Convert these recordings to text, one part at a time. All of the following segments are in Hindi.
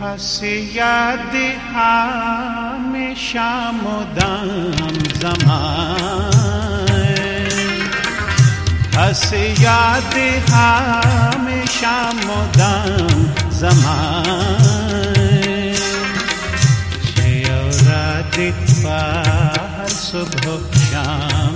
हस याद हमेशा मुदाम जमाए। हस याद हमेशा मुदाम जमाए। रात हर सुबह शाम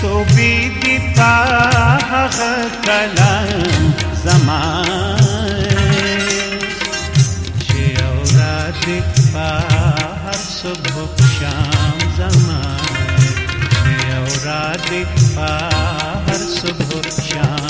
संतो बीदी पाह कलाम जमाए औरात हर सुबह शाम जमाए औरात हर सुबह शाम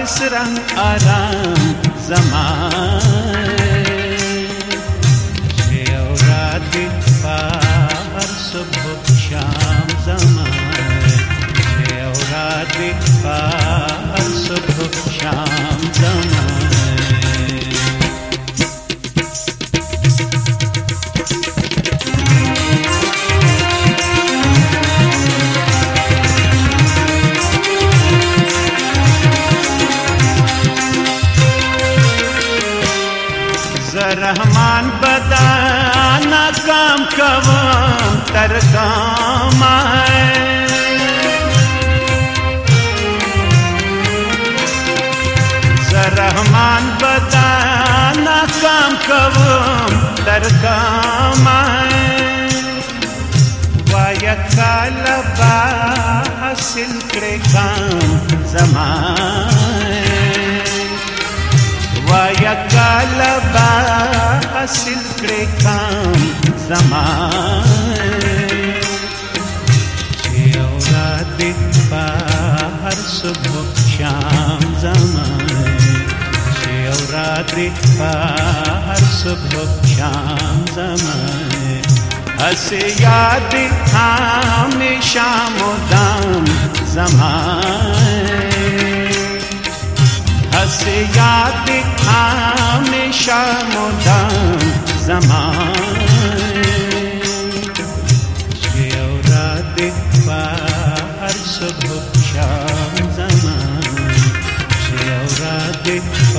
पास रंग आराम जमाए रहमान बदाना काम कवाम तर काम रहमान बदाना काम कवाम तर काम वायकाल करे काम जमाए हासिल करे काम जमाए हर सुबह शाम जमाए रात हर सुबह शाम जमाए हस याद हमेशा मुदाम जमाए हस याद हमेशा मुदाम जमा day.